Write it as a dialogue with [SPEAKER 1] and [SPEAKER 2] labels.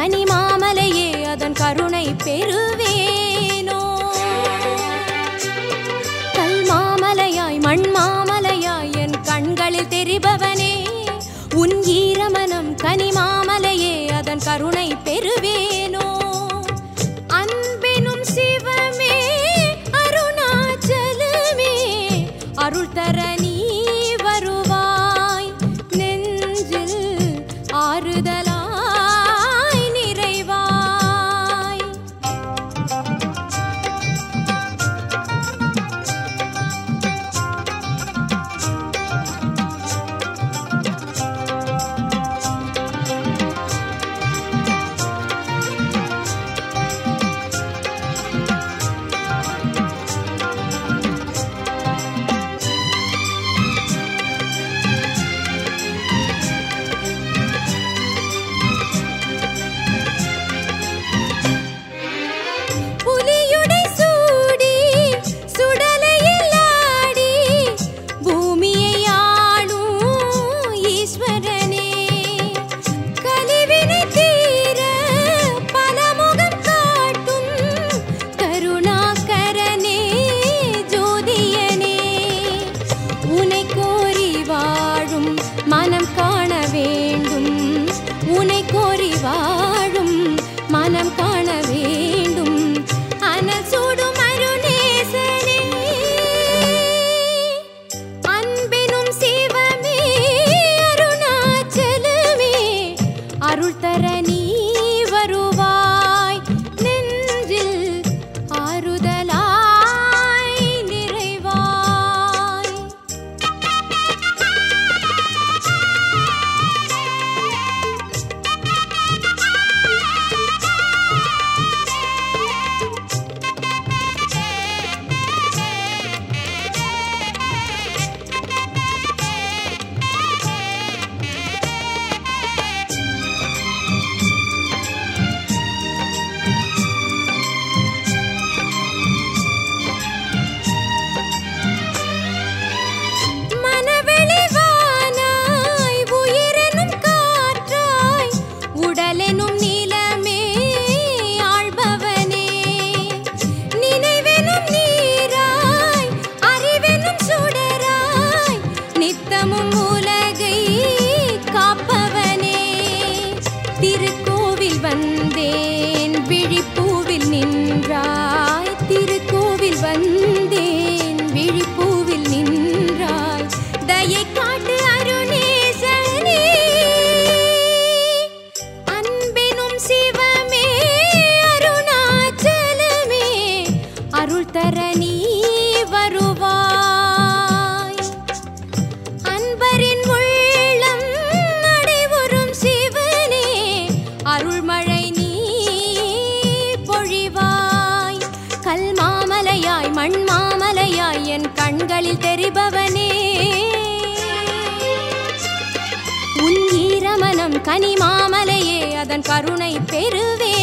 [SPEAKER 1] கனி மாமலையே அதன் கருணை பெறுவேனோ? கல் மாமலையாய் மண் மாமலையாய் என் கண்களில் தெரிபவனே உன் ஈரமனம் கனி மாமலையே அதன் கருணை பெறுவேனோ? அன்பினும் சிவமே அருணாச்சலமே அருள் தர நீ வருவாய் நெஞ்சில் ஆறுதல் tiempo கண்களில் தெரிபவனே. உன் ஈரமனம் கனி மாமலையே அதன் கருணை பெறுவே